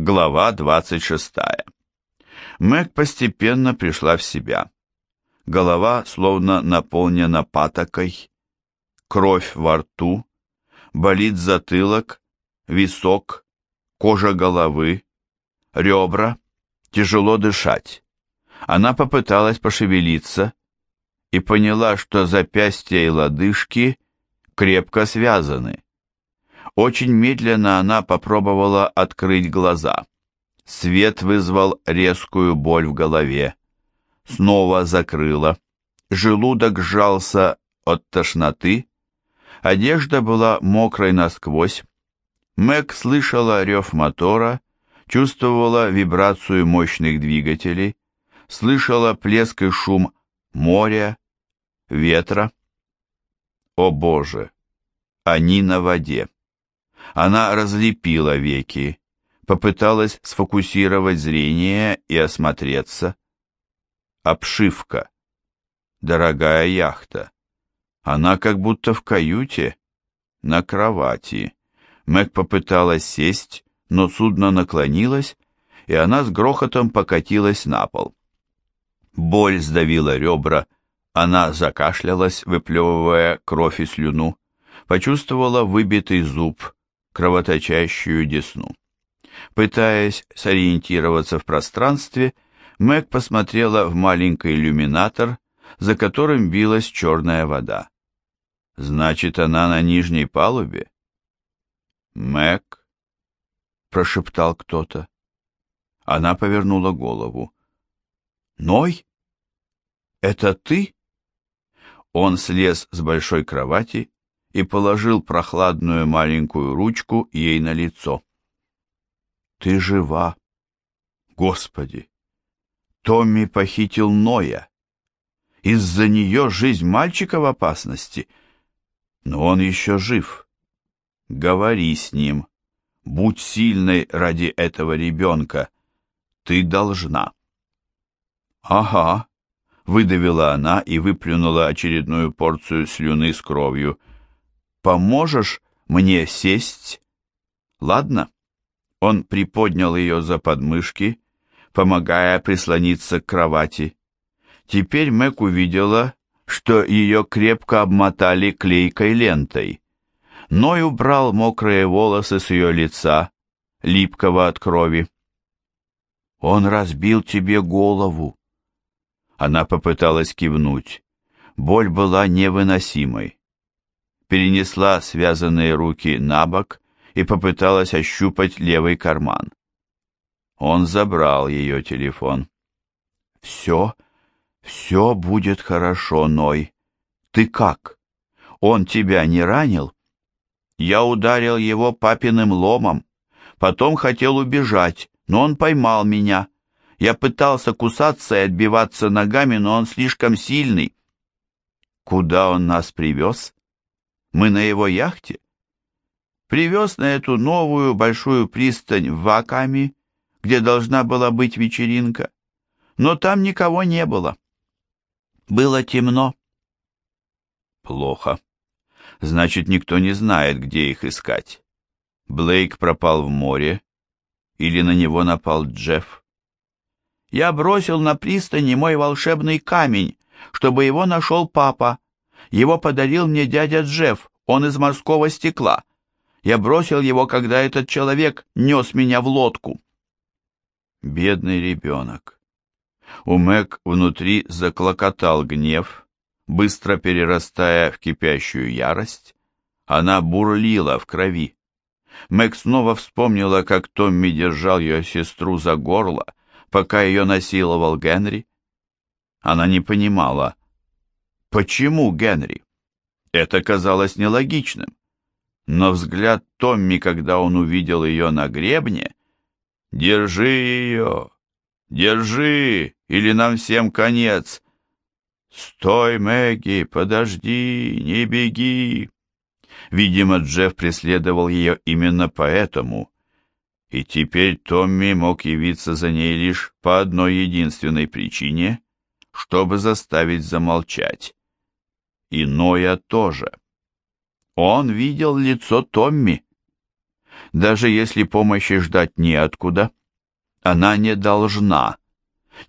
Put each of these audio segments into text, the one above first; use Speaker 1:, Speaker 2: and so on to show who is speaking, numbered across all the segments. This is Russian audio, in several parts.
Speaker 1: Глава 26. Мэг постепенно пришла в себя. Голова словно наполнена патокой, кровь во рту, болит затылок, висок, кожа головы, ребра, тяжело дышать. Она попыталась пошевелиться и поняла, что запястья и лодыжки крепко связаны. Очень медленно она попробовала открыть глаза. Свет вызвал резкую боль в голове. Снова закрыла. Желудок сжался от тошноты. Одежда была мокрой насквозь. Мэг слышала рев мотора, чувствовала вибрацию мощных двигателей, слышала плеск и шум моря, ветра. О Боже! Они на воде. Она разлепила веки, попыталась сфокусировать зрение и осмотреться. Обшивка. Дорогая яхта. Она как будто в каюте, на кровати. Мэг попыталась сесть, но судно наклонилось, и она с грохотом покатилась на пол. Боль сдавила ребра, она закашлялась, выплевывая кровь и слюну, почувствовала выбитый зуб, кровоточащую десну. Пытаясь сориентироваться в пространстве, Мэг посмотрела в маленький иллюминатор, за которым билась черная вода. Значит, она на нижней палубе? Мэг, прошептал кто-то. Она повернула голову. Ной? Это ты? Он слез с большой кровати и положил прохладную маленькую ручку ей на лицо. «Ты жива! Господи! Томми похитил Ноя! Из-за нее жизнь мальчика в опасности, но он еще жив. Говори с ним, будь сильной ради этого ребенка, ты должна». «Ага», — выдавила она и выплюнула очередную порцию слюны с кровью — поможешь мне сесть? Ладно?» Он приподнял ее за подмышки, помогая прислониться к кровати. Теперь Мэг увидела, что ее крепко обмотали клейкой лентой. Ной убрал мокрые волосы с ее лица, липкого от крови. «Он разбил тебе голову!» Она попыталась кивнуть. Боль была невыносимой перенесла связанные руки на бок и попыталась ощупать левый карман. Он забрал ее телефон. «Все, все будет хорошо, Ной. Ты как? Он тебя не ранил?» Я ударил его папиным ломом. Потом хотел убежать, но он поймал меня. Я пытался кусаться и отбиваться ногами, но он слишком сильный. Куда он нас привез? Мы на его яхте? Привез на эту новую большую пристань в Ваками, где должна была быть вечеринка, но там никого не было. Было темно. Плохо. Значит, никто не знает, где их искать. Блейк пропал в море, или на него напал Джефф. Я бросил на пристани мой волшебный камень, чтобы его нашел папа, его подарил мне дядя Джефф, он из морского стекла. Я бросил его, когда этот человек нес меня в лодку. Бедный ребенок. У Мэг внутри заклокотал гнев, быстро перерастая в кипящую ярость. Она бурлила в крови. Мэг снова вспомнила, как Томми держал ее сестру за горло, пока ее насиловал Генри. Она не понимала, Почему Генри? Это казалось нелогичным. Но взгляд Томми, когда он увидел ее на гребне, «Держи ее! Держи, или нам всем конец!» «Стой, Мэгги, подожди, не беги!» Видимо, Джефф преследовал ее именно поэтому, и теперь Томми мог явиться за ней лишь по одной единственной причине, чтобы заставить замолчать и Ноя тоже. Он видел лицо Томми. Даже если помощи ждать неоткуда, она не должна,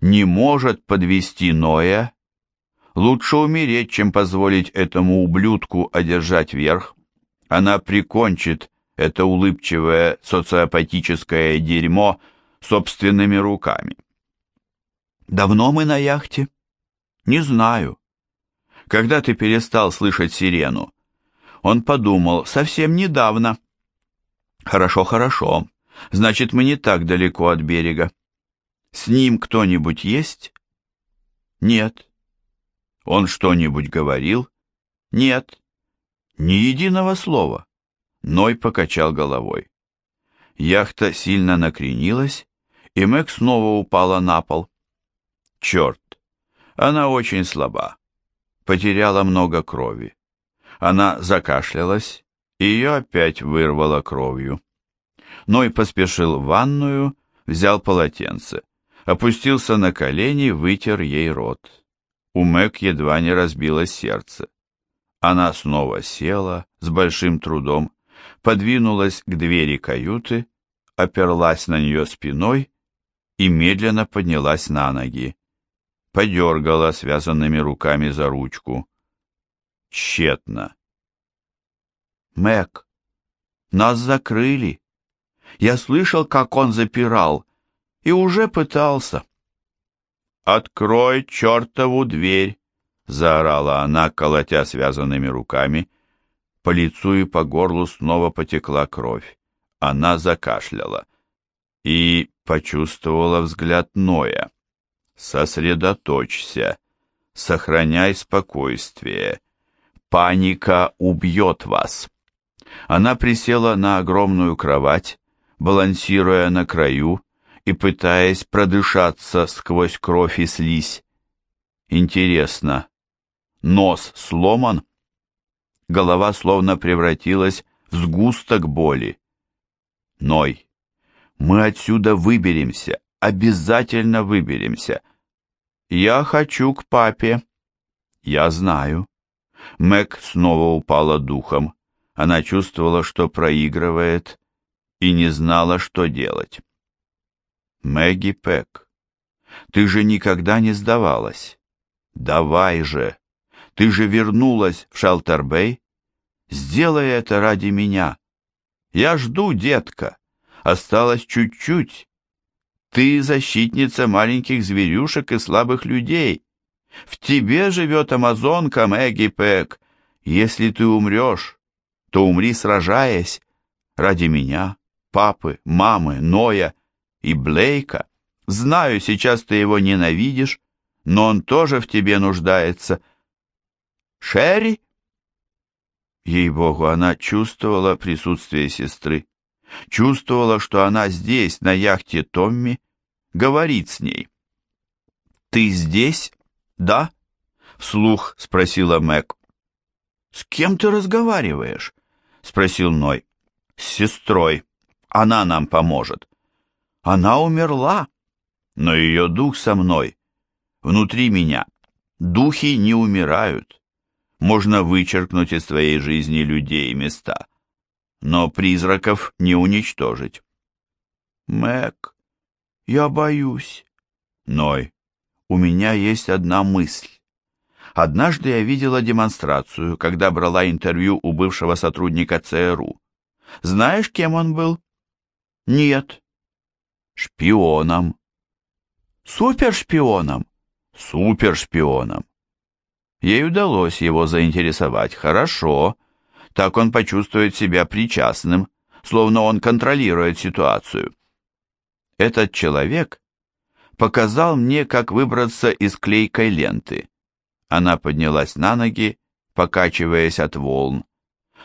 Speaker 1: не может подвести Ноя. Лучше умереть, чем позволить этому ублюдку одержать верх. Она прикончит это улыбчивое социопатическое дерьмо собственными руками. Давно мы на яхте? Не знаю. Когда ты перестал слышать сирену? Он подумал, совсем недавно. Хорошо, хорошо. Значит, мы не так далеко от берега. С ним кто-нибудь есть? Нет. Он что-нибудь говорил? Нет. Ни единого слова. Ной покачал головой. Яхта сильно накренилась, и Мэг снова упала на пол. Черт, она очень слаба. Потеряла много крови. Она закашлялась, и ее опять вырвало кровью. Ной поспешил в ванную, взял полотенце, опустился на колени, вытер ей рот. У Мэг едва не разбилось сердце. Она снова села с большим трудом, подвинулась к двери каюты, оперлась на нее спиной и медленно поднялась на ноги. Подергала связанными руками за ручку. Тщетно. «Мэг, нас закрыли. Я слышал, как он запирал, и уже пытался». «Открой чертову дверь!» — заорала она, колотя связанными руками, — по лицу и по горлу снова потекла кровь. Она закашляла и почувствовала взгляд Ноя. «Сосредоточься, сохраняй спокойствие. Паника убьет вас». Она присела на огромную кровать, балансируя на краю и пытаясь продышаться сквозь кровь и слизь. Интересно, нос сломан? голова словно превратилась в сгусток боли. Ной, мы отсюда выберемся, обязательно выберемся. Я хочу к папе. Я знаю. Мэг снова упала духом. Она чувствовала, что проигрывает, и не знала, что делать. Мэгги Пэк, ты же никогда не сдавалась. Давай же. Ты же вернулась в Шелтербей. Сделай это ради меня. Я жду, детка. Осталось чуть-чуть. Ты защитница маленьких зверюшек и слабых людей. В тебе живет амазонка Мэгги Пэк. Если ты умрешь, то умри сражаясь ради меня, папы, мамы, Ноя и Блейка. Знаю, сейчас ты его ненавидишь, но он тоже в тебе нуждается. Шерри?» Ей-богу, она чувствовала присутствие сестры, чувствовала, что она здесь, на яхте Томми, говорит с ней. «Ты здесь? Да?» — вслух спросила Мэг. «С кем ты разговариваешь?» — спросил Ной. «С сестрой. Она нам поможет». «Она умерла, но ее дух со мной, внутри меня. Духи не умирают можно вычеркнуть из твоей жизни людей и места, но призраков не уничтожить. Мэг, я боюсь. Ной, у меня есть одна мысль. Однажды я видела демонстрацию, когда брала интервью у бывшего сотрудника ЦРУ. Знаешь, кем он был? Нет. Шпионом. Супершпионом. Супершпионом. Ей удалось его заинтересовать хорошо, так он почувствует себя причастным, словно он контролирует ситуацию. Этот человек показал мне, как выбраться из клейкой ленты. Она поднялась на ноги, покачиваясь от волн.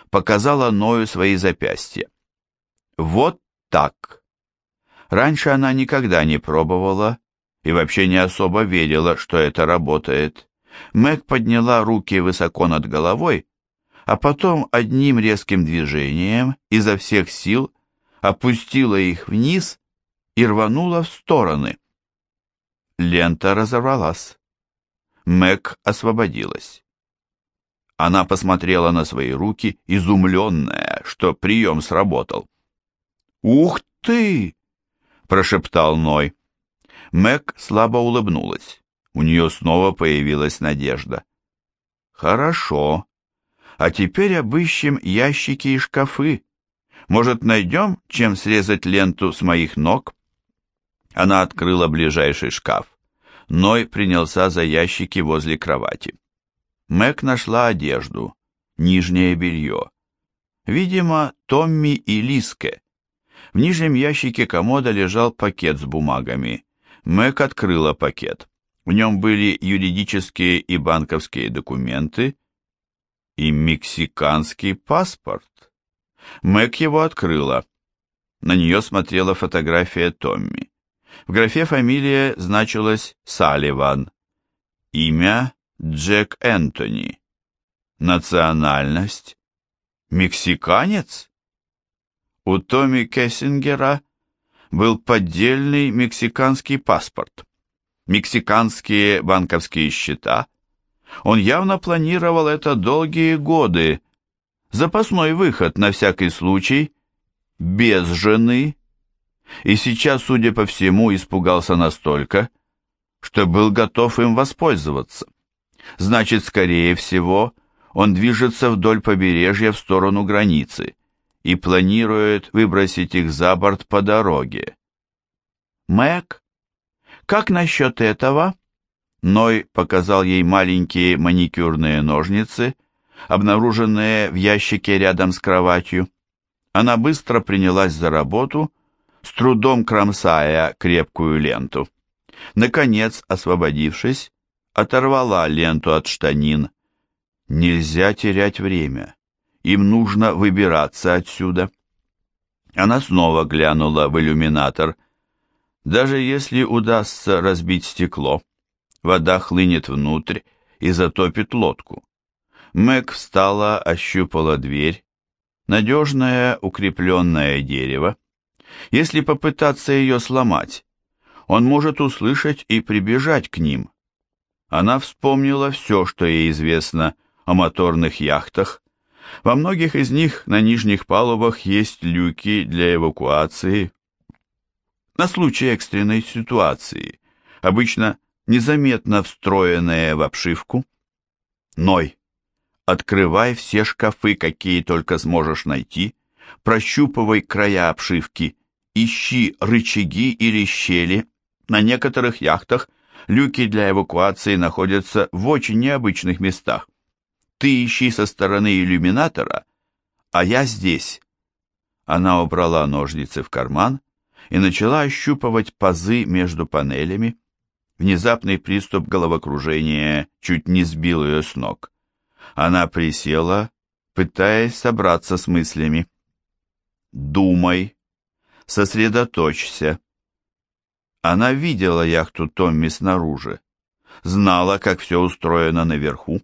Speaker 1: Показала Ною свои запястья. Вот так. Раньше она никогда не пробовала и вообще не особо верила, что это работает. Мэг подняла руки высоко над головой, а потом одним резким движением изо всех сил опустила их вниз и рванула в стороны. Лента разорвалась. Мэг освободилась. Она посмотрела на свои руки, изумленная, что прием сработал. «Ух ты!» — прошептал Ной. Мэг слабо улыбнулась. У нее снова появилась надежда. «Хорошо. А теперь обыщем ящики и шкафы. Может, найдем, чем срезать ленту с моих ног?» Она открыла ближайший шкаф. Ной принялся за ящики возле кровати. Мэг нашла одежду, нижнее белье. Видимо, Томми и Лиске. В нижнем ящике комода лежал пакет с бумагами. Мэг открыла пакет. В нем были юридические и банковские документы и мексиканский паспорт. Мэг его открыла. На нее смотрела фотография Томми. В графе фамилия значилась Салливан. Имя Джек Энтони. Национальность Мексиканец? У Томми Кессингера был поддельный мексиканский паспорт, мексиканские банковские счета. Он явно планировал это долгие годы. Запасной выход на всякий случай, без жены. И сейчас, судя по всему, испугался настолько, что был готов им воспользоваться. Значит, скорее всего, он движется вдоль побережья в сторону границы и планирует выбросить их за борт по дороге. Мэг, как насчет этого? Ной показал ей маленькие маникюрные ножницы, обнаруженные в ящике рядом с кроватью. Она быстро принялась за работу, с трудом кромсая крепкую ленту. Наконец, освободившись, оторвала ленту от штанин, Нельзя терять время. Им нужно выбираться отсюда. Она снова глянула в иллюминатор. Даже если удастся разбить стекло, вода хлынет внутрь и затопит лодку. Мэг встала, ощупала дверь. Надежное укрепленное дерево. Если попытаться ее сломать, он может услышать и прибежать к ним. Она вспомнила все, что ей известно о моторных яхтах. Во многих из них на нижних палубах есть люки для эвакуации. На случай экстренной ситуации, обычно незаметно встроенные в обшивку. Ной, открывай все шкафы, какие только сможешь найти, прощупывай края обшивки, ищи рычаги или щели. На некоторых яхтах люки для эвакуации находятся в очень необычных местах. Ты ищи со стороны иллюминатора, а я здесь. Она убрала ножницы в карман и начала ощупывать пазы между панелями. Внезапный приступ головокружения чуть не сбил ее с ног. Она присела, пытаясь собраться с мыслями. «Думай, сосредоточься». Она видела яхту Томми снаружи, знала, как все устроено наверху.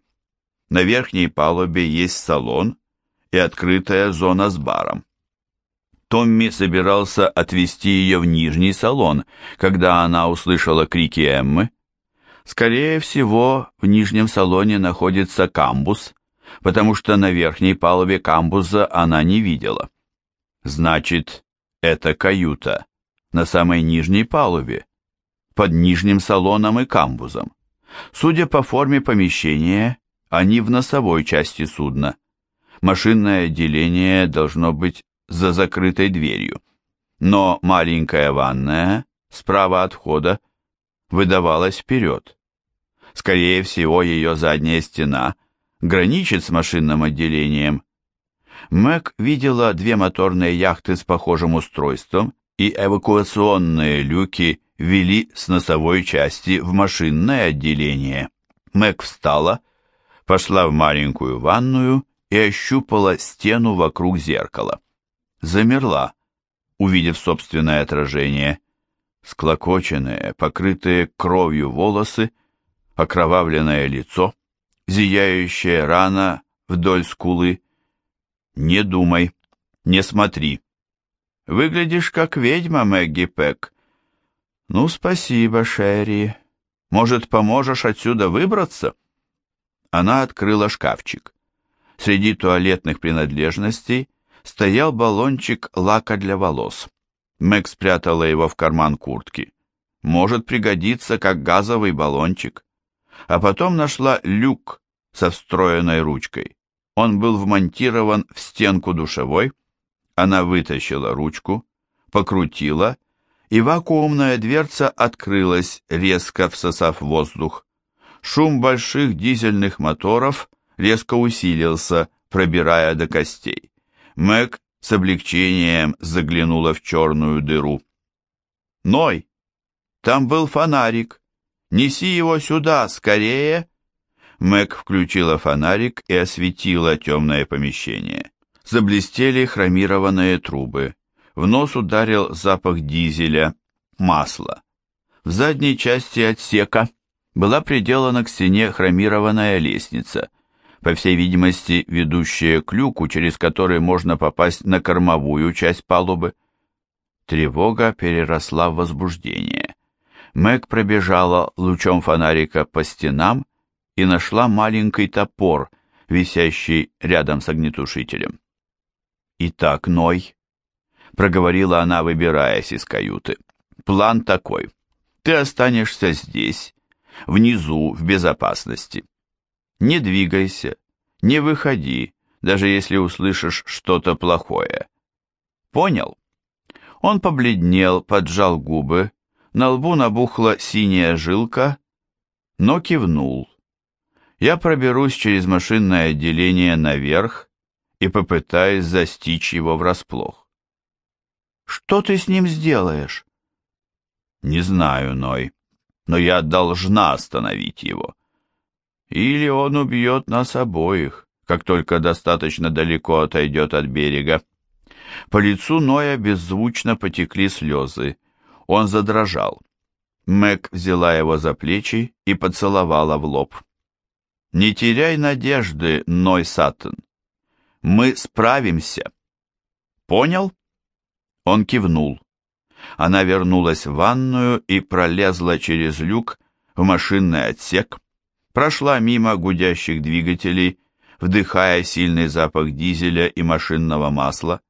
Speaker 1: На верхней палубе есть салон и открытая зона с баром. Томми собирался отвезти ее в нижний салон, когда она услышала крики Эммы. Скорее всего, в нижнем салоне находится камбус, потому что на верхней палубе камбуза она не видела. Значит, это каюта на самой нижней палубе, под нижним салоном и камбузом. Судя по форме помещения, они в носовой части судна. Машинное отделение должно быть за закрытой дверью. Но маленькая ванная, справа от входа, выдавалась вперед. Скорее всего, ее задняя стена граничит с машинным отделением. Мэг видела две моторные яхты с похожим устройством, и эвакуационные люки вели с носовой части в машинное отделение. Мэг встала пошла в маленькую ванную и ощупала стену вокруг зеркала. Замерла, увидев собственное отражение. Склокоченные, покрытые кровью волосы, окровавленное лицо, зияющая рана вдоль скулы. Не думай, не смотри. Выглядишь как ведьма, Мэгги Пэк. Ну, спасибо, Шерри. Может, поможешь отсюда выбраться? Она открыла шкафчик. Среди туалетных принадлежностей стоял баллончик лака для волос. Мэг спрятала его в карман куртки. Может пригодиться, как газовый баллончик. А потом нашла люк со встроенной ручкой. Он был вмонтирован в стенку душевой. Она вытащила ручку, покрутила, и вакуумная дверца открылась, резко всосав воздух. Шум больших дизельных моторов резко усилился, пробирая до костей. Мэг с облегчением заглянула в черную дыру. «Ной, там был фонарик. Неси его сюда, скорее!» Мэг включила фонарик и осветила темное помещение. Заблестели хромированные трубы. В нос ударил запах дизеля, масла. В задней части отсека была приделана к стене хромированная лестница, по всей видимости, ведущая к люку, через который можно попасть на кормовую часть палубы. Тревога переросла в возбуждение. Мэг пробежала лучом фонарика по стенам и нашла маленький топор, висящий рядом с огнетушителем. «Итак, Ной», — проговорила она, выбираясь из каюты, — «план такой. Ты останешься здесь, внизу, в безопасности. Не двигайся, не выходи, даже если услышишь что-то плохое. Понял? Он побледнел, поджал губы, на лбу набухла синяя жилка, но кивнул. Я проберусь через машинное отделение наверх и попытаюсь застичь его врасплох. Что ты с ним сделаешь? Не знаю, Ной но я должна остановить его. Или он убьет нас обоих, как только достаточно далеко отойдет от берега. По лицу Ноя беззвучно потекли слезы. Он задрожал. Мэг взяла его за плечи и поцеловала в лоб. «Не теряй надежды, Ной Саттон. Мы справимся». «Понял?» Он кивнул. Она вернулась в ванную и пролезла через люк в машинный отсек, прошла мимо гудящих двигателей, вдыхая сильный запах дизеля и машинного масла,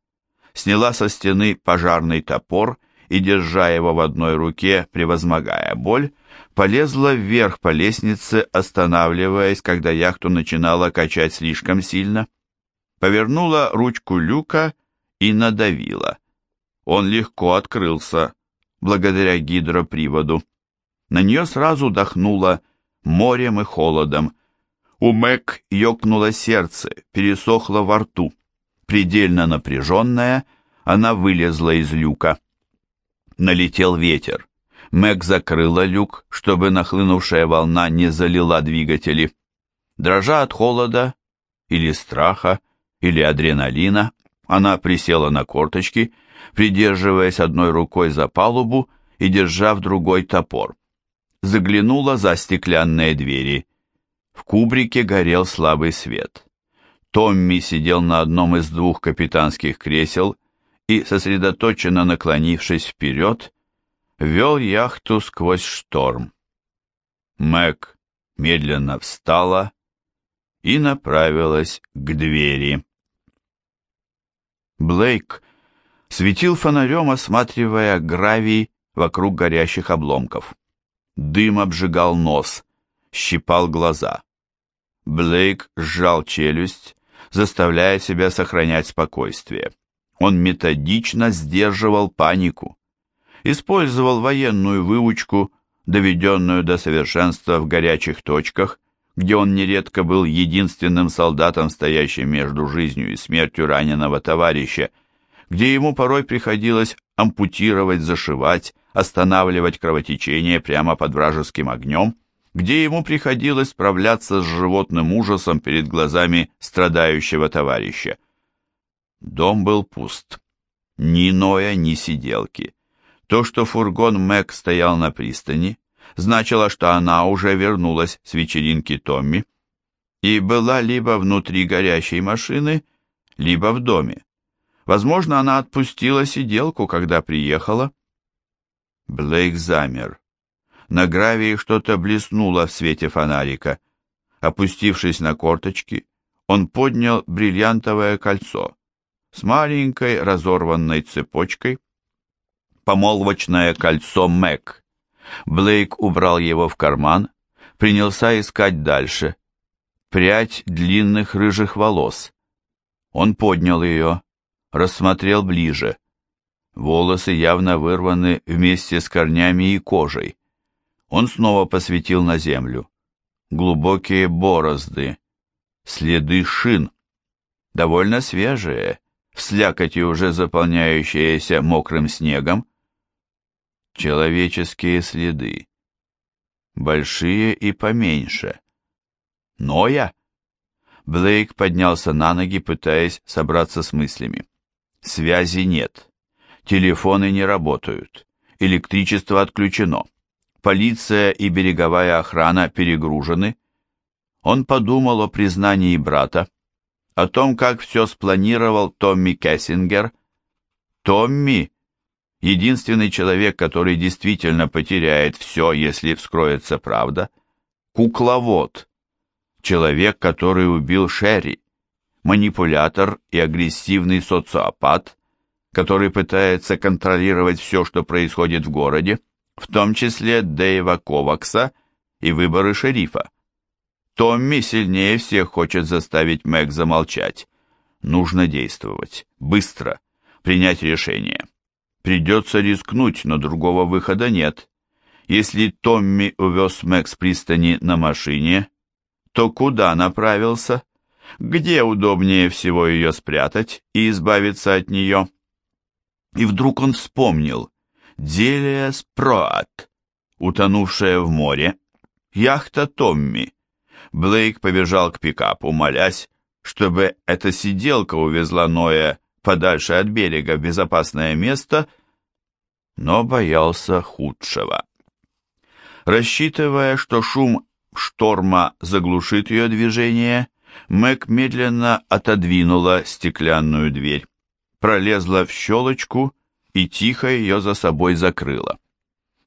Speaker 1: сняла со стены пожарный топор и, держа его в одной руке, превозмогая боль, полезла вверх по лестнице, останавливаясь, когда яхту начинала качать слишком сильно, повернула ручку люка и надавила. Он легко открылся, благодаря гидроприводу. На нее сразу дохнуло морем и холодом. У Мэг ёкнуло сердце, пересохло во рту. Предельно напряженная, она вылезла из люка. Налетел ветер. Мэг закрыла люк, чтобы нахлынувшая волна не залила двигатели. Дрожа от холода или страха, или адреналина, она присела на корточки придерживаясь одной рукой за палубу и держа в другой топор. Заглянула за стеклянные двери. В кубрике горел слабый свет. Томми сидел на одном из двух капитанских кресел и, сосредоточенно наклонившись вперед, вел яхту сквозь шторм. Мэг медленно встала и направилась к двери. Блейк светил фонарем, осматривая гравий вокруг горящих обломков. Дым обжигал нос, щипал глаза. Блейк сжал челюсть, заставляя себя сохранять спокойствие. Он методично сдерживал панику. Использовал военную выучку, доведенную до совершенства в горячих точках, где он нередко был единственным солдатом, стоящим между жизнью и смертью раненого товарища, где ему порой приходилось ампутировать, зашивать, останавливать кровотечение прямо под вражеским огнем, где ему приходилось справляться с животным ужасом перед глазами страдающего товарища. Дом был пуст. Ни Ноя, ни сиделки. То, что фургон Мэг стоял на пристани, значило, что она уже вернулась с вечеринки Томми и была либо внутри горящей машины, либо в доме. Возможно, она отпустила сиделку, когда приехала. Блейк замер. На гравии что-то блеснуло в свете фонарика. Опустившись на корточки, он поднял бриллиантовое кольцо. с маленькой разорванной цепочкой. Помолвочное кольцо Мэг. Блейк убрал его в карман, принялся искать дальше. Прядь длинных рыжих волос. Он поднял ее, рассмотрел ближе. Волосы явно вырваны вместе с корнями и кожей. Он снова посветил на землю. Глубокие борозды, следы шин, довольно свежие, в слякоти уже заполняющиеся мокрым снегом. Человеческие следы. Большие и поменьше. Ноя? Блейк поднялся на ноги, пытаясь собраться с мыслями. Связи нет. Телефоны не работают. Электричество отключено. Полиция и береговая охрана перегружены. Он подумал о признании брата, о том, как все спланировал Томми Кессингер. Томми — единственный человек, который действительно потеряет все, если вскроется правда. Кукловод — человек, который убил Шерри. Манипулятор и агрессивный социопат, который пытается контролировать все, что происходит в городе, в том числе Дэйва Ковакса и выборы шерифа. Томми сильнее всех хочет заставить Мэг замолчать. Нужно действовать. Быстро. Принять решение. Придется рискнуть, но другого выхода нет. Если Томми увез Мэг с пристани на машине, то куда направился? Где удобнее всего ее спрятать и избавиться от нее? И вдруг он вспомнил. Делия Спроат, утонувшая в море, яхта Томми. Блейк побежал к пикапу, молясь, чтобы эта сиделка увезла Ноя подальше от берега в безопасное место, но боялся худшего. Рассчитывая, что шум шторма заглушит ее движение, Мэг медленно отодвинула стеклянную дверь, пролезла в щелочку и тихо ее за собой закрыла.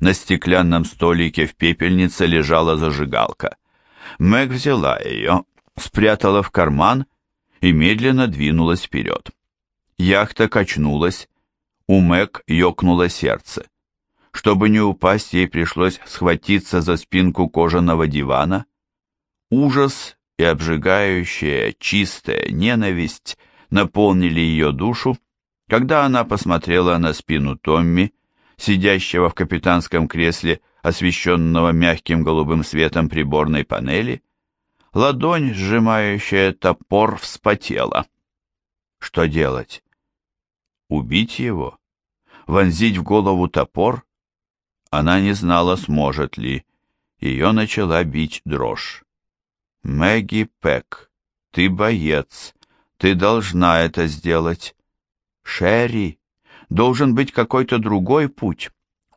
Speaker 1: На стеклянном столике в пепельнице лежала зажигалка. Мэг взяла ее, спрятала в карман и медленно двинулась вперед. Яхта качнулась, у Мэг ёкнуло сердце. Чтобы не упасть, ей пришлось схватиться за спинку кожаного дивана. Ужас и обжигающая, чистая ненависть наполнили ее душу, когда она посмотрела на спину Томми, сидящего в капитанском кресле освещенного мягким голубым светом приборной панели, ладонь, сжимающая топор, вспотела. Что делать? Убить его? Вонзить в голову топор? Она не знала, сможет ли. Ее начала бить дрожь. Мэгги Пэк, ты боец, ты должна это сделать. Шерри, должен быть какой-то другой путь.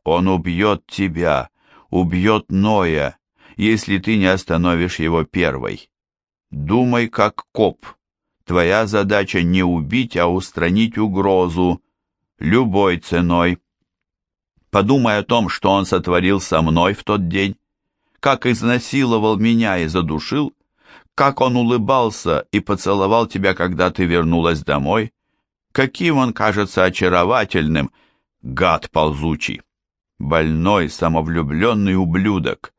Speaker 1: Он убьет тебя, убьет Ноя, если ты не остановишь его первой. Думай как коп. Твоя задача не убить, а устранить угрозу. Любой ценой. Подумай о том, что он сотворил со мной в тот день. Как изнасиловал меня и задушил. Как он улыбался и поцеловал тебя, когда ты вернулась домой. Каким он кажется очаровательным, гад ползучий больной, самовлюбленный ублюдок.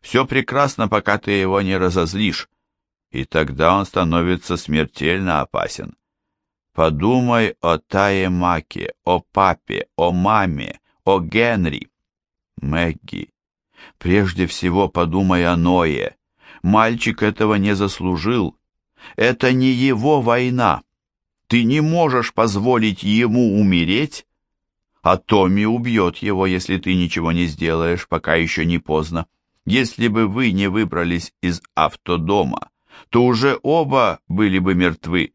Speaker 1: Все прекрасно, пока ты его не разозлишь, и тогда он становится смертельно опасен. Подумай о Тае Маке, о папе, о маме, о Генри. Мэгги, прежде всего подумай о Ное. Мальчик этого не заслужил. Это не его война. Ты не можешь позволить ему умереть, а Томми убьет его, если ты ничего не сделаешь, пока еще не поздно. Если бы вы не выбрались из автодома, то уже оба были бы мертвы.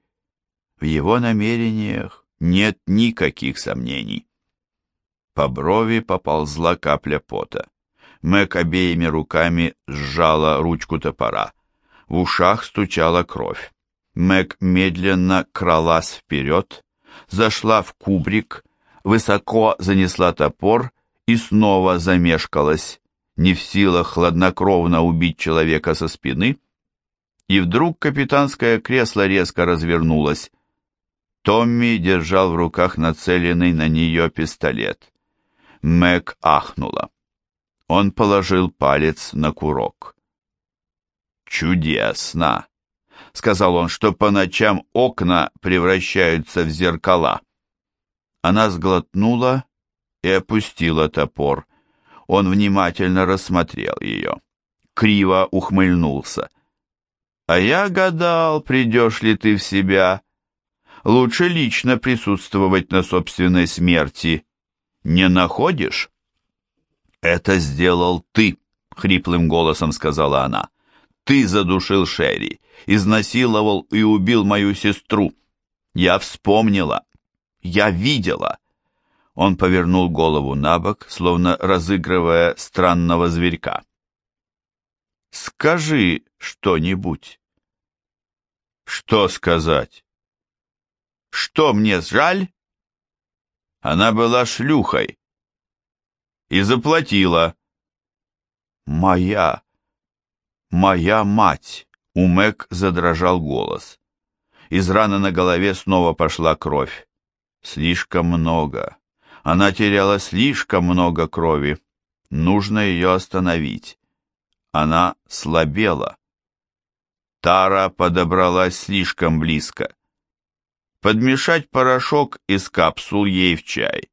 Speaker 1: В его намерениях нет никаких сомнений. По брови поползла капля пота. Мэг обеими руками сжала ручку топора. В ушах стучала кровь. Мэг медленно кралась вперед, зашла в кубрик, высоко занесла топор и снова замешкалась, не в силах хладнокровно убить человека со спины, и вдруг капитанское кресло резко развернулось. Томми держал в руках нацеленный на нее пистолет. Мэг ахнула. Он положил палец на курок. «Чудесно!» — сказал он, что по ночам окна превращаются в зеркала. Она сглотнула и опустила топор. Он внимательно рассмотрел ее. Криво ухмыльнулся. «А я гадал, придешь ли ты в себя. Лучше лично присутствовать на собственной смерти. Не находишь?» «Это сделал ты», — хриплым голосом сказала она. «Ты задушил Шерри, изнасиловал и убил мою сестру. Я вспомнила. Я видела». Он повернул голову на бок, словно разыгрывая странного зверька. «Скажи что-нибудь». «Что сказать?» «Что мне жаль?» Она была шлюхой. И заплатила. «Моя, моя мать!» У Мэг задрожал голос. Из раны на голове снова пошла кровь. Слишком много. Она теряла слишком много крови. Нужно ее остановить. Она слабела. Тара подобралась слишком близко. Подмешать порошок из капсул ей в чай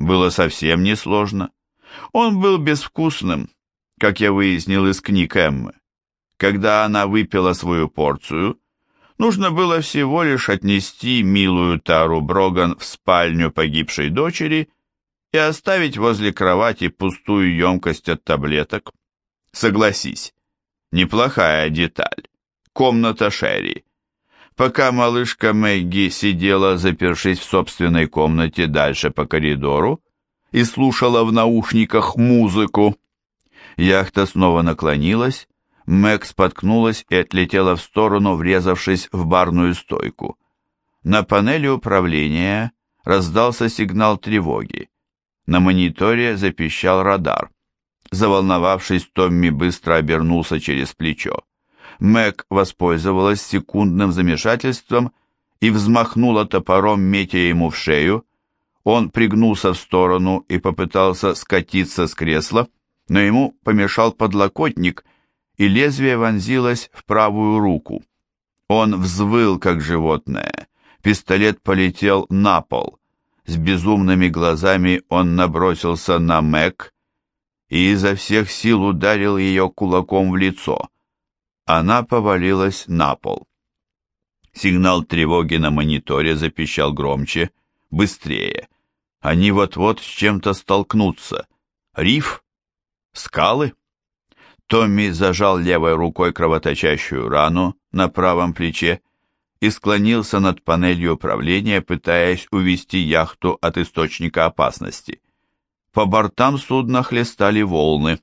Speaker 1: было совсем несложно. Он был безвкусным, как я выяснил из книг Эммы. Когда она выпила свою порцию, Нужно было всего лишь отнести милую Тару Броган в спальню погибшей дочери и оставить возле кровати пустую емкость от таблеток. Согласись, неплохая деталь. Комната Шерри. Пока малышка Мэгги сидела, запершись в собственной комнате дальше по коридору, и слушала в наушниках музыку, яхта снова наклонилась, Мэг споткнулась и отлетела в сторону, врезавшись в барную стойку. На панели управления раздался сигнал тревоги. На мониторе запищал радар. Заволновавшись, Томми быстро обернулся через плечо. Мэг воспользовалась секундным замешательством и взмахнула топором, метя ему в шею. Он пригнулся в сторону и попытался скатиться с кресла, но ему помешал подлокотник — и лезвие вонзилось в правую руку. Он взвыл, как животное. Пистолет полетел на пол. С безумными глазами он набросился на Мэг и изо всех сил ударил ее кулаком в лицо. Она повалилась на пол. Сигнал тревоги на мониторе запищал громче, быстрее. Они вот-вот с чем-то столкнутся. Риф? Скалы? Томми зажал левой рукой кровоточащую рану на правом плече и склонился над панелью управления, пытаясь увести яхту от источника опасности. По бортам судна хлестали волны.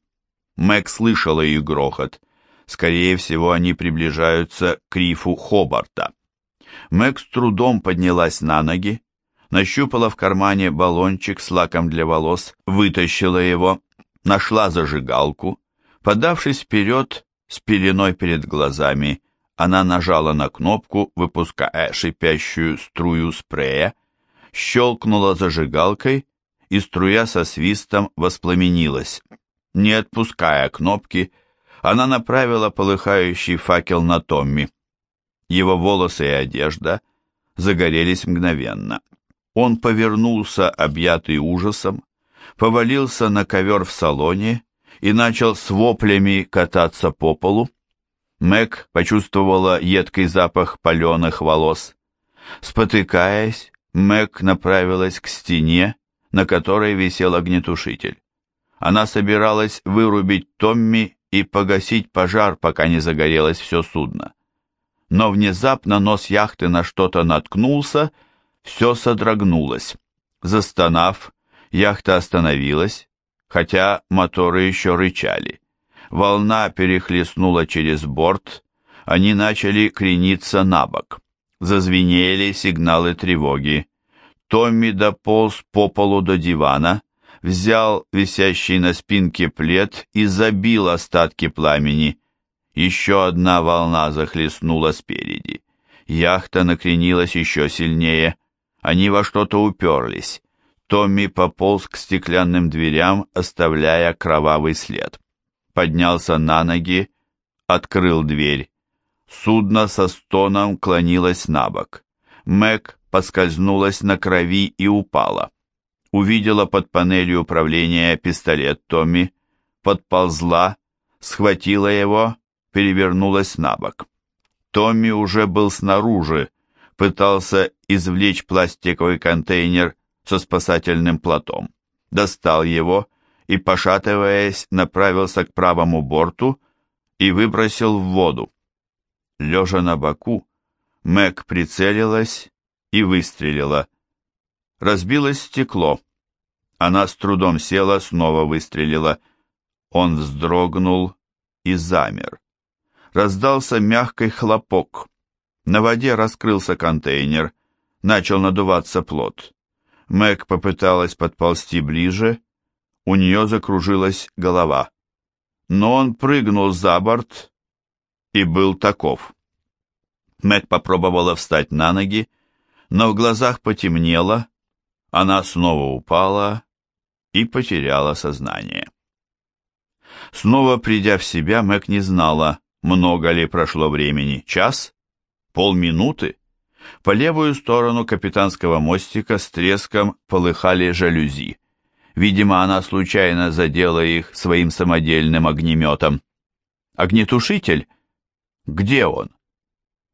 Speaker 1: Мэг слышала их грохот. Скорее всего, они приближаются к рифу Хобарта. Мэг с трудом поднялась на ноги, нащупала в кармане баллончик с лаком для волос, вытащила его, нашла зажигалку, Подавшись вперед, с пеленой перед глазами, она нажала на кнопку, выпуская шипящую струю спрея, щелкнула зажигалкой, и струя со свистом воспламенилась. Не отпуская кнопки, она направила полыхающий факел на Томми. Его волосы и одежда загорелись мгновенно. Он повернулся, объятый ужасом, повалился на ковер в салоне и начал с воплями кататься по полу. Мэг почувствовала едкий запах паленых волос. Спотыкаясь, Мэг направилась к стене, на которой висел огнетушитель. Она собиралась вырубить Томми и погасить пожар, пока не загорелось все судно. Но внезапно нос яхты на что-то наткнулся, все содрогнулось. Застонав, яхта остановилась, хотя моторы еще рычали. Волна перехлестнула через борт, они начали крениться на бок. Зазвенели сигналы тревоги. Томми дополз по полу до дивана, взял висящий на спинке плед и забил остатки пламени. Еще одна волна захлестнула спереди. Яхта накренилась еще сильнее, Они во что-то уперлись. Томми пополз к стеклянным дверям, оставляя кровавый след. Поднялся на ноги, открыл дверь. Судно со стоном клонилось на бок. Мэг поскользнулась на крови и упала. Увидела под панелью управления пистолет Томми, подползла, схватила его, перевернулась на бок. Томми уже был снаружи, пытался извлечь пластиковый контейнер со спасательным платом. Достал его и, пошатываясь, направился к правому борту и выбросил в воду. Лежа на боку, Мэг прицелилась и выстрелила. Разбилось стекло. Она с трудом села, снова выстрелила. Он вздрогнул и замер. Раздался мягкий хлопок. На воде раскрылся контейнер. Начал надуваться плот. Мэг попыталась подползти ближе. У нее закружилась голова. Но он прыгнул за борт и был таков. Мэг попробовала встать на ноги, но в глазах потемнело, она снова упала и потеряла сознание. Снова придя в себя, Мэг не знала, много ли прошло времени, час, полминуты. По левую сторону капитанского мостика с треском полыхали жалюзи. Видимо, она случайно задела их своим самодельным огнеметом. Огнетушитель? Где он?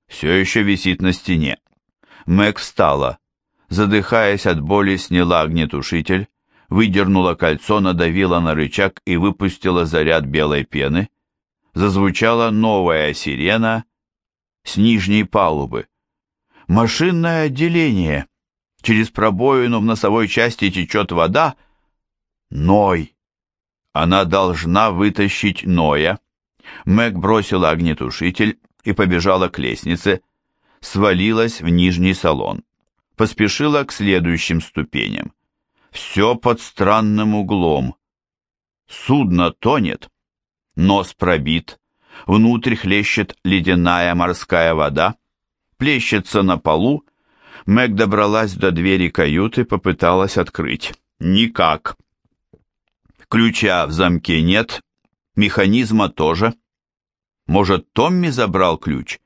Speaker 1: Все еще висит на стене. Мэг встала. Задыхаясь от боли, сняла огнетушитель, выдернула кольцо, надавила на рычаг и выпустила заряд белой пены. Зазвучала новая сирена с нижней палубы. «Машинное отделение! Через пробоину в носовой части течет вода. Ной! Она должна вытащить Ноя!» Мэг бросила огнетушитель и побежала к лестнице, свалилась в нижний салон. Поспешила к следующим ступеням. Все под странным углом. Судно тонет. Нос пробит. Внутрь хлещет ледяная морская вода. Плещется на полу. Мэг добралась до двери каюты, попыталась открыть. Никак. Ключа в замке нет, механизма тоже. Может, Томми забрал ключ?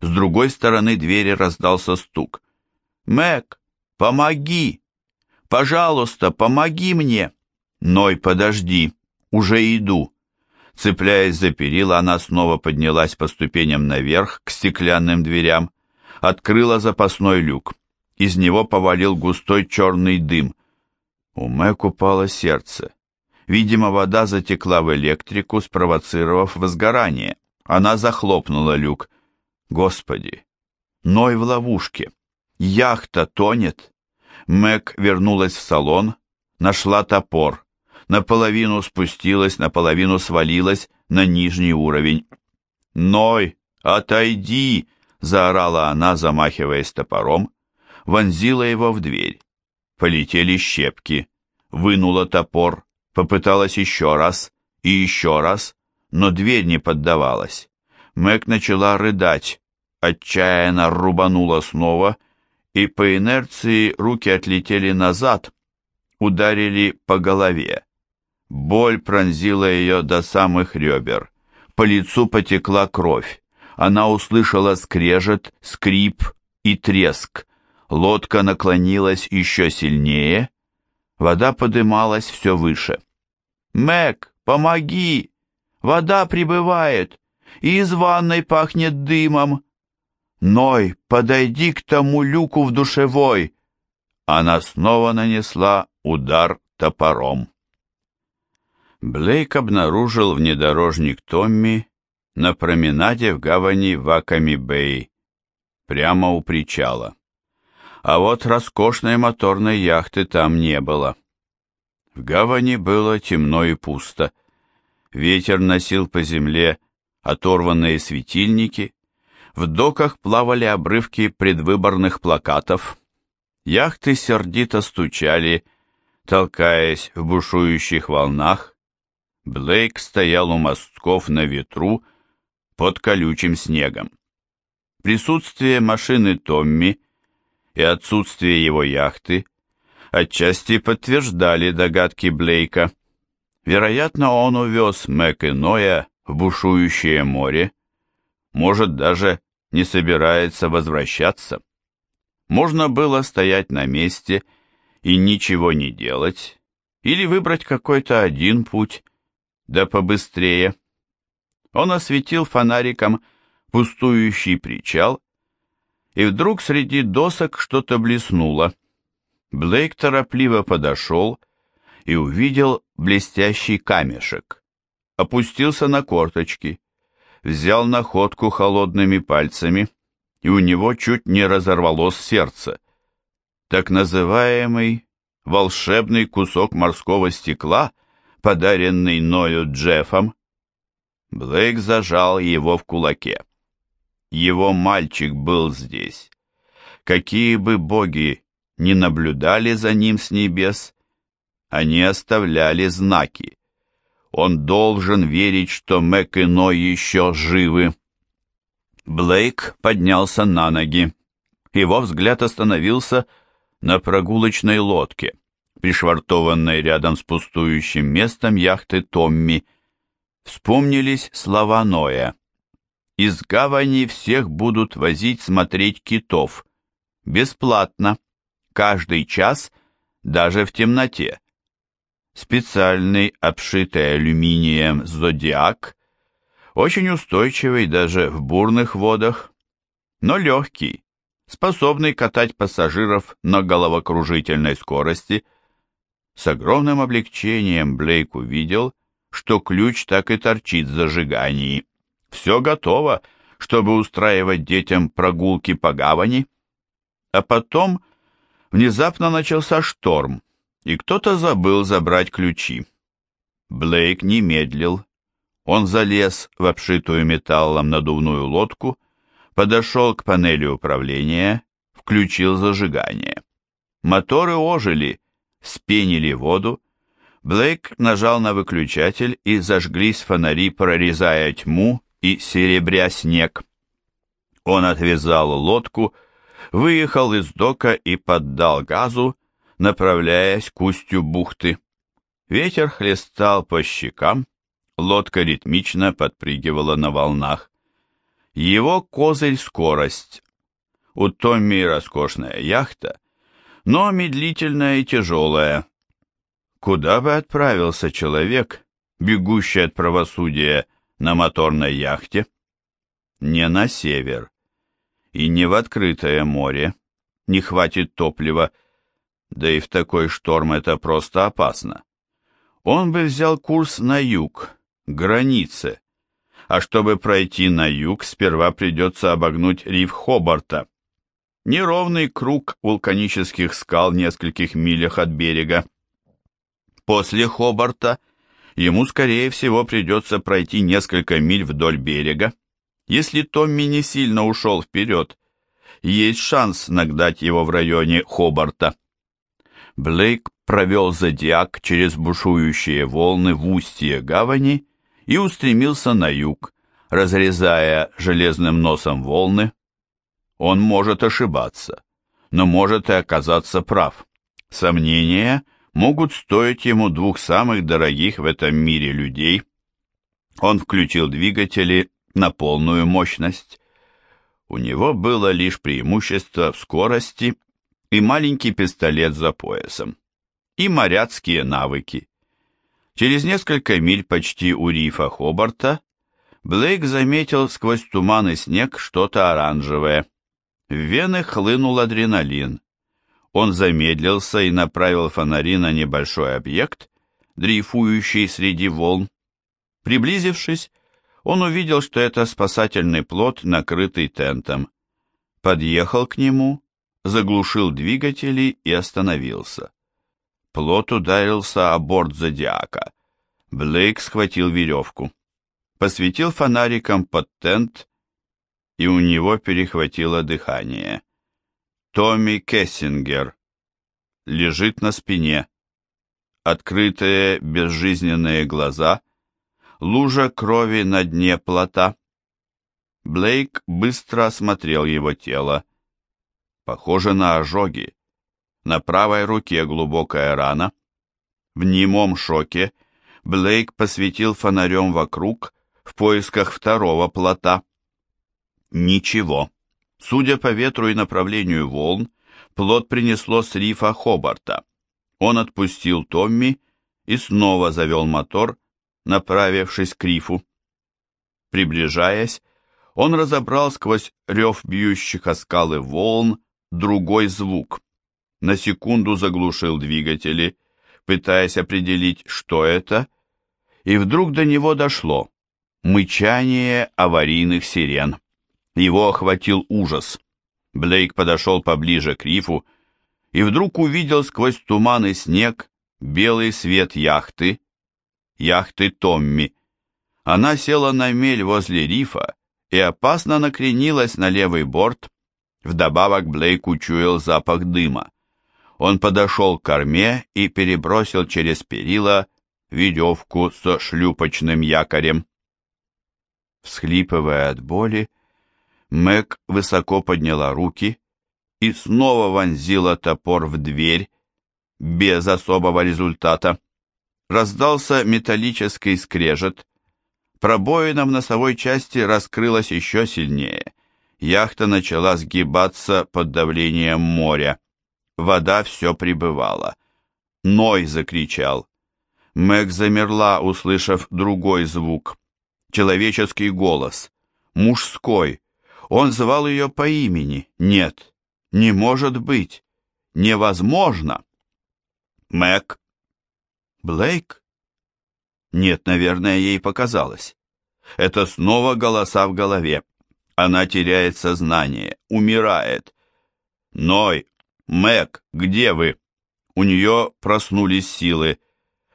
Speaker 1: С другой стороны двери раздался стук. «Мэг, помоги! Пожалуйста, помоги мне!» «Ной, подожди, уже иду!» Цепляясь за перила, она снова поднялась по ступеням наверх к стеклянным дверям, открыла запасной люк. Из него повалил густой черный дым. У Мэг упало сердце. Видимо, вода затекла в электрику, спровоцировав возгорание. Она захлопнула люк. Господи! Ной в ловушке! Яхта тонет! Мэг вернулась в салон, нашла топор. Наполовину спустилась, наполовину свалилась на нижний уровень. «Ной, отойди!» — заорала она, замахиваясь топором. Вонзила его в дверь. Полетели щепки. Вынула топор, Попыталась еще раз и еще раз, но дверь не поддавалась. Мэг начала рыдать, отчаянно рубанула снова, и по инерции руки отлетели назад, ударили по голове. Боль пронзила ее до самых ребер. По лицу потекла кровь. Она услышала скрежет, скрип и треск. Лодка наклонилась еще сильнее. Вода подымалась все выше. «Мэг, помоги! Вода прибывает, и из ванной пахнет дымом!» «Ной, подойди к тому люку в душевой!» Она снова нанесла удар топором. Блейк обнаружил внедорожник Томми на променаде в гавани Ваками-Бэй, прямо у причала. А вот роскошной моторной яхты там не было. В гавани было темно и пусто. Ветер носил по земле оторванные светильники, в доках плавали обрывки предвыборных плакатов, яхты сердито стучали, толкаясь в бушующих волнах. Блейк стоял у мостков на ветру под колючим снегом. Присутствие машины Томми и отсутствие его яхты отчасти подтверждали догадки Блейка. Вероятно, он увез Мэк и Ноя в бушующее море, может, даже не собирается возвращаться. Можно было стоять на месте и ничего не делать, или выбрать какой-то один путь, да побыстрее. Он осветил фонариком пустующий причал, и вдруг среди досок что-то блеснуло. Блейк торопливо подошел и увидел блестящий камешек. Опустился на корточки, взял находку холодными пальцами, и у него чуть не разорвалось сердце. Так называемый волшебный кусок морского стекла, подаренный Ною Джеффом, Блейк зажал его в кулаке. Его мальчик был здесь. Какие бы боги ни наблюдали за ним с небес, они оставляли знаки. Он должен верить, что Мэк и Ной еще живы. Блейк поднялся на ноги. Его взгляд остановился на прогулочной лодке, пришвартованной рядом с пустующим местом яхты Томми, Вспомнились слова Ноя. «Из гавани всех будут возить смотреть китов. Бесплатно. Каждый час, даже в темноте». Специальный, обшитый алюминием зодиак, очень устойчивый даже в бурных водах, но легкий, способный катать пассажиров на головокружительной скорости. С огромным облегчением Блейк увидел, что ключ так и торчит в зажигании. Все готово, чтобы устраивать детям прогулки по гавани. А потом внезапно начался шторм, и кто-то забыл забрать ключи. Блейк не медлил. Он залез в обшитую металлом надувную лодку, подошел к панели управления, включил зажигание. Моторы ожили, спенили воду, Блейк нажал на выключатель и зажглись фонари, прорезая тьму и серебря снег. Он отвязал лодку, выехал из дока и поддал газу, направляясь к устью бухты. Ветер хлестал по щекам, лодка ритмично подпрыгивала на волнах. Его козырь — скорость. У Томми роскошная яхта, но медлительная и тяжелая, Куда бы отправился человек, бегущий от правосудия на моторной яхте? Не на север. И не в открытое море. Не хватит топлива. Да и в такой шторм это просто опасно. Он бы взял курс на юг, к границе. А чтобы пройти на юг, сперва придется обогнуть риф Хобарта. Неровный круг вулканических скал в нескольких милях от берега. После Хобарта ему, скорее всего, придется пройти несколько миль вдоль берега. Если Томми не сильно ушел вперед, есть шанс нагнать его в районе Хобарта. Блейк провел зодиак через бушующие волны в устье гавани и устремился на юг, разрезая железным носом волны. Он может ошибаться, но может и оказаться прав. Сомнения – могут стоить ему двух самых дорогих в этом мире людей. Он включил двигатели на полную мощность. У него было лишь преимущество в скорости и маленький пистолет за поясом, и моряцкие навыки. Через несколько миль почти у рифа Хобарта Блейк заметил сквозь туман и снег что-то оранжевое. В вены хлынул адреналин. Он замедлился и направил фонари на небольшой объект, дрейфующий среди волн. Приблизившись, он увидел, что это спасательный плот, накрытый тентом. Подъехал к нему, заглушил двигатели и остановился. Плот ударился о борт зодиака. Блейк схватил веревку. Посветил фонариком под тент, и у него перехватило дыхание. Томми Кессингер лежит на спине. Открытые безжизненные глаза, лужа крови на дне плота. Блейк быстро осмотрел его тело. похоже на ожоги. На правой руке глубокая рана. В немом шоке Блейк посветил фонарем вокруг в поисках второго плота. Ничего. Судя по ветру и направлению волн, плот принесло с рифа Хобарта. Он отпустил Томми и снова завел мотор, направившись к рифу. Приближаясь, он разобрал сквозь рев бьющих о скалы волн другой звук. На секунду заглушил двигатели, пытаясь определить, что это, и вдруг до него дошло. Мычание аварийных сирен. Его охватил ужас. Блейк подошел поближе к рифу и вдруг увидел сквозь туман и снег белый свет яхты, яхты Томми. Она села на мель возле рифа и опасно накренилась на левый борт. Вдобавок Блейк учуял запах дыма. Он подошел к корме и перебросил через перила веревку со шлюпочным якорем. Всхлипывая от боли, Мэг высоко подняла руки и снова вонзила топор в дверь, без особого результата. Раздался металлический скрежет, пробоина в носовой части раскрылась еще сильнее. Яхта начала сгибаться под давлением моря. Вода все прибывала. Ной закричал. Мэг замерла, услышав другой звук. Человеческий голос. Мужской. Он звал ее по имени. Нет, не может быть. Невозможно. Мэг. Блейк? Нет, наверное, ей показалось. Это снова голоса в голове. Она теряет сознание, умирает. Ной, Мэг, где вы? У нее проснулись силы.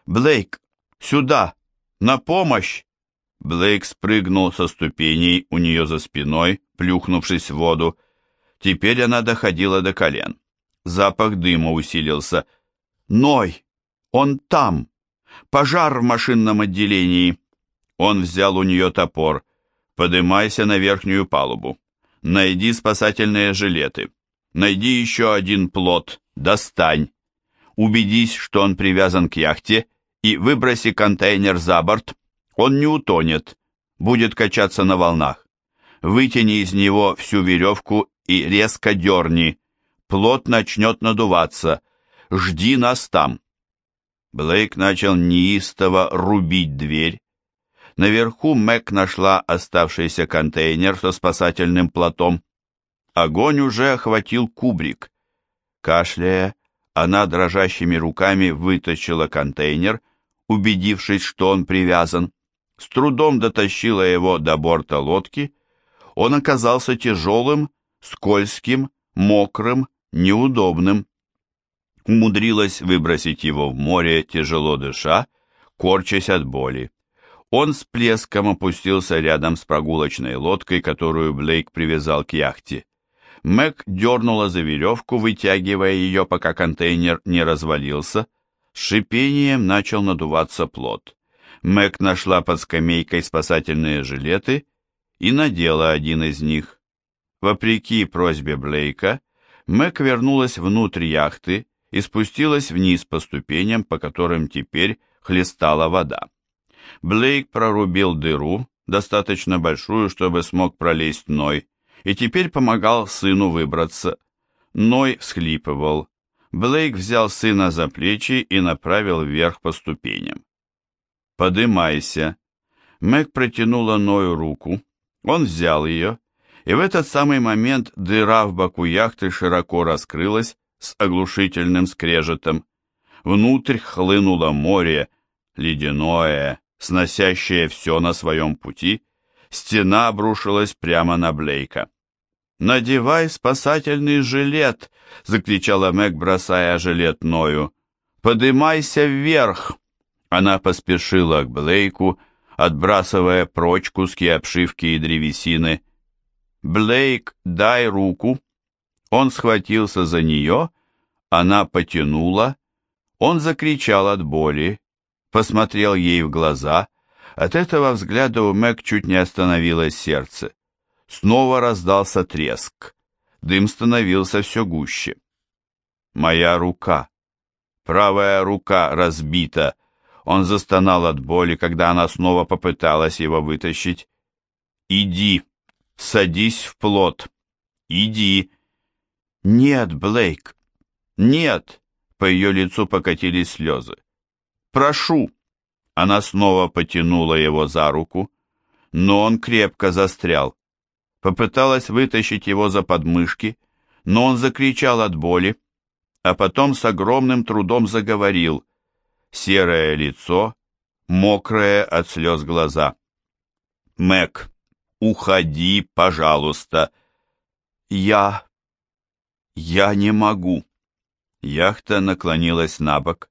Speaker 1: Блейк, сюда, на помощь! Блейк спрыгнул со ступеней у нее за спиной, плюхнувшись в воду. Теперь она доходила до колен. Запах дыма усилился. «Ной! Он там! Пожар в машинном отделении!» Он взял у нее топор. «Подымайся на верхнюю палубу. Найди спасательные жилеты. Найди еще один плот. Достань. Убедись, что он привязан к яхте, и выброси контейнер за борт. Он не утонет, будет качаться на волнах. Вытяни из него всю веревку и резко дерни. Плот начнет надуваться. Жди нас там. Блейк начал неистово рубить дверь. Наверху Мэг нашла оставшийся контейнер со спасательным плотом. Огонь уже охватил кубрик. Кашляя, она дрожащими руками вытащила контейнер, убедившись, что он привязан с трудом дотащила его до борта лодки. Он оказался тяжелым, скользким, мокрым, неудобным. Умудрилась выбросить его в море, тяжело дыша, корчась от боли. Он с плеском опустился рядом с прогулочной лодкой, которую Блейк привязал к яхте. Мэг дернула за веревку, вытягивая ее, пока контейнер не развалился. С шипением начал надуваться плот. Мэг нашла под скамейкой спасательные жилеты и надела один из них. Вопреки просьбе Блейка, Мэг вернулась внутрь яхты и спустилась вниз по ступеням, по которым теперь хлестала вода. Блейк прорубил дыру, достаточно большую, чтобы смог пролезть Ной, и теперь помогал сыну выбраться. Ной всхлипывал. Блейк взял сына за плечи и направил вверх по ступеням. «Подымайся». Мэг протянула Ною руку. Он взял ее, и в этот самый момент дыра в боку яхты широко раскрылась с оглушительным скрежетом. Внутрь хлынуло море, ледяное, сносящее все на своем пути. Стена обрушилась прямо на Блейка. «Надевай спасательный жилет!» — закричала Мэг, бросая жилет Ною. «Подымайся вверх!» Она поспешила к Блейку, отбрасывая прочь куски обшивки и древесины. «Блейк, дай руку!» Он схватился за нее, она потянула, он закричал от боли, посмотрел ей в глаза, от этого взгляда у Мэг чуть не остановилось сердце. Снова раздался треск. Дым становился все гуще. Моя рука. Правая рука разбита. Он застонал от боли, когда она снова попыталась его вытащить. «Иди, садись в плот. Иди». «Нет, Блейк, нет!» По ее лицу покатились слезы. «Прошу!» Она снова потянула его за руку, но он крепко застрял. Попыталась вытащить его за подмышки, но он закричал от боли, а потом с огромным трудом заговорил. Серое лицо, мокрое от слез глаза. «Мэг, уходи, пожалуйста!» «Я... я не могу!» Яхта наклонилась на бок.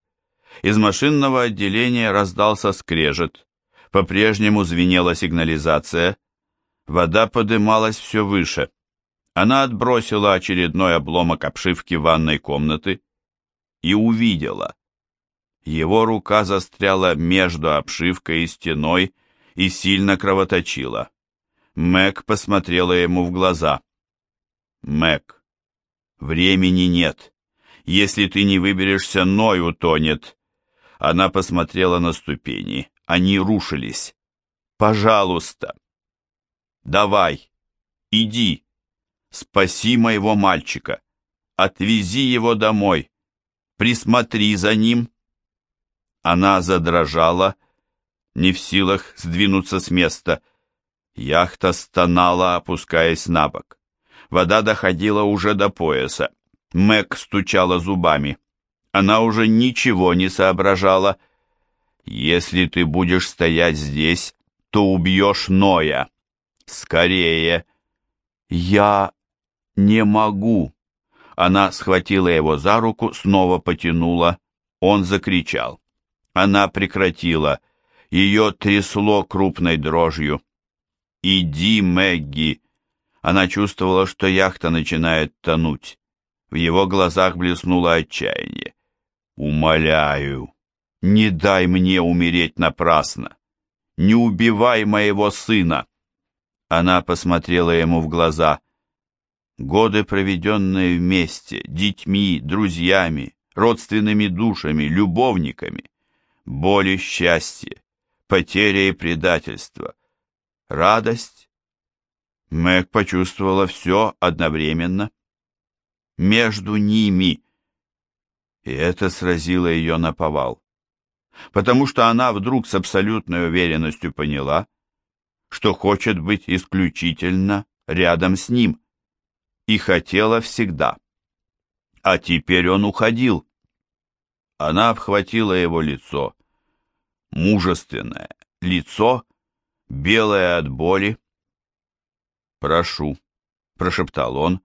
Speaker 1: Из машинного отделения раздался скрежет. По-прежнему звенела сигнализация. Вода подымалась все выше. Она отбросила очередной обломок обшивки ванной комнаты и увидела. Его рука застряла между обшивкой и стеной и сильно кровоточила. Мэг посмотрела ему в глаза. «Мэг, времени нет. Если ты не выберешься, Ной утонет». Она посмотрела на ступени. Они рушились. «Пожалуйста, давай, иди, спаси моего мальчика, отвези его домой, присмотри за ним». Она задрожала, не в силах сдвинуться с места. Яхта стонала, опускаясь на бок. Вода доходила уже до пояса. Мэг стучала зубами. Она уже ничего не соображала. «Если ты будешь стоять здесь, то убьешь Ноя. Скорее!» «Я не могу!» Она схватила его за руку, снова потянула. Он закричал. Она прекратила. Ее трясло крупной дрожью. «Иди, Мэгги!» Она чувствовала, что яхта начинает тонуть. В его глазах блеснуло отчаяние. «Умоляю, не дай мне умереть напрасно! Не убивай моего сына!» Она посмотрела ему в глаза. Годы, проведенные вместе, детьми, друзьями, родственными душами, любовниками, боль и счастье, потеря и предательство, радость. Мэг почувствовала все одновременно между ними. И это сразило ее на повал, потому что она вдруг с абсолютной уверенностью поняла, что хочет быть исключительно рядом с ним, и хотела всегда. А теперь он уходил. Она обхватила его лицо, мужественное лицо, белое от боли. «Прошу», — прошептал он,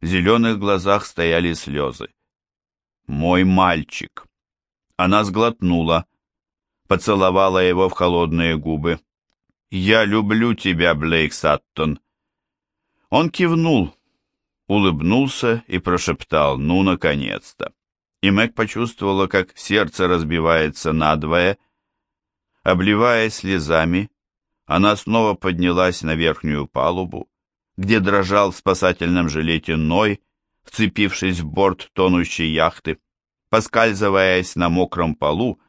Speaker 1: в зеленых глазах стояли слезы. «Мой мальчик!» Она сглотнула, поцеловала его в холодные губы. «Я люблю тебя, Блейк Саттон!» Он кивнул, улыбнулся и прошептал «Ну, наконец-то!» И Мэг почувствовала, как сердце разбивается надвое. Обливаясь слезами, она снова поднялась на верхнюю палубу, где дрожал в спасательном жилете Ной, вцепившись в борт тонущей яхты. Поскальзываясь на мокром полу,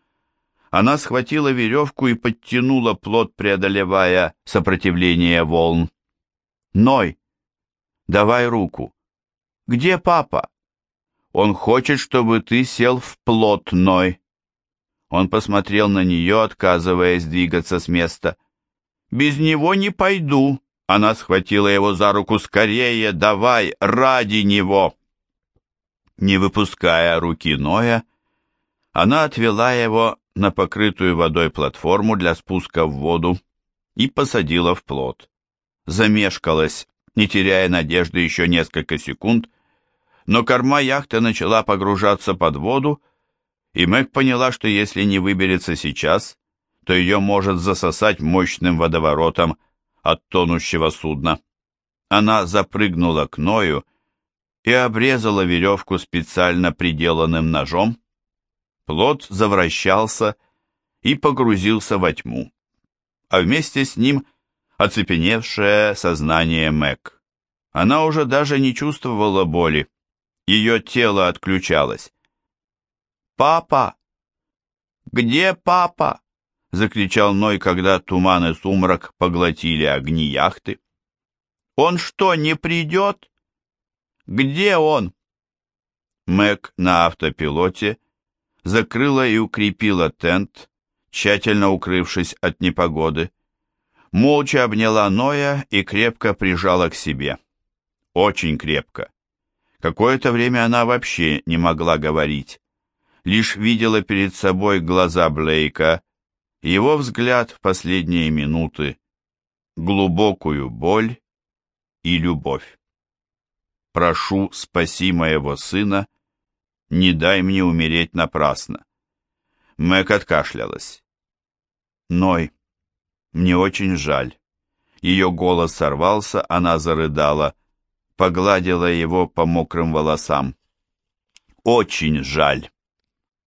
Speaker 1: она схватила веревку и подтянула плот, преодолевая сопротивление волн. «Ной, давай руку!» «Где папа?» «Он хочет, чтобы ты сел в плот, Ной!» Он посмотрел на нее, отказываясь двигаться с места. «Без него не пойду!» Она схватила его за руку скорее, давай, ради него. Не выпуская руки Ноя, она отвела его на покрытую водой платформу для спуска в воду и посадила в плот. Замешкалась, не теряя надежды еще несколько секунд, но корма яхты начала погружаться под воду, и Мэг поняла, что если не выберется сейчас, то ее может засосать мощным водоворотом от тонущего судна. Она запрыгнула к Ною и обрезала веревку специально приделанным ножом. Плод завращался и погрузился во тьму, а вместе с ним оцепеневшее сознание Мэг. Она уже даже не чувствовала боли. Ее тело отключалось. «Папа! Где папа?» — закричал Ной, когда туман и сумрак поглотили огни яхты. «Он что, не придет? Где он?» Мэг на автопилоте закрыла и укрепила тент, тщательно укрывшись от непогоды. Молча обняла Ноя и крепко прижала к себе. Очень крепко. Какое-то время она вообще не могла говорить. Лишь видела перед собой глаза Блейка, его взгляд в последние минуты, глубокую боль и любовь. «Прошу, спаси моего сына, не дай мне умереть напрасно». Мэг откашлялась. «Ной, мне очень жаль». Ее голос сорвался, она зарыдала, погладила его по мокрым волосам. «Очень жаль».